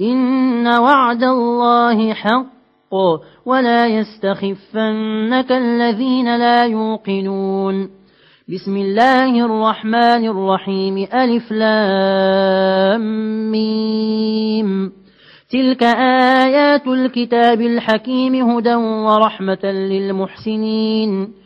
إن وعد الله حق ولا يستخفنك الذين لا يوقنون. بسم الله الرحمن الرحيم. ألف لام ميم. تلك آيات الكتاب الحكيم هدى ورحمة للمحسنين.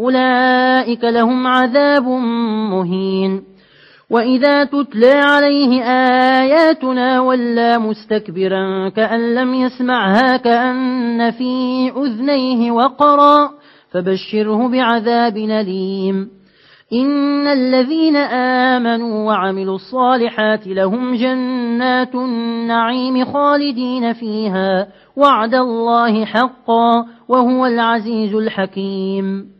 أولئك لهم عذاب مهين. وإذا تتلى عليه آياتنا ولا مستكبرا كأن لم يسمعها كأن في أذنيه وقرا فبشره بعذاب نليم إن الذين آمنوا وعملوا الصالحات لهم جنات النعيم خالدين فيها وعد الله حقا وهو العزيز الحكيم.